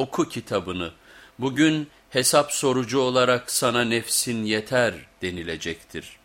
oku kitabını, bugün hesap sorucu olarak sana nefsin yeter denilecektir.''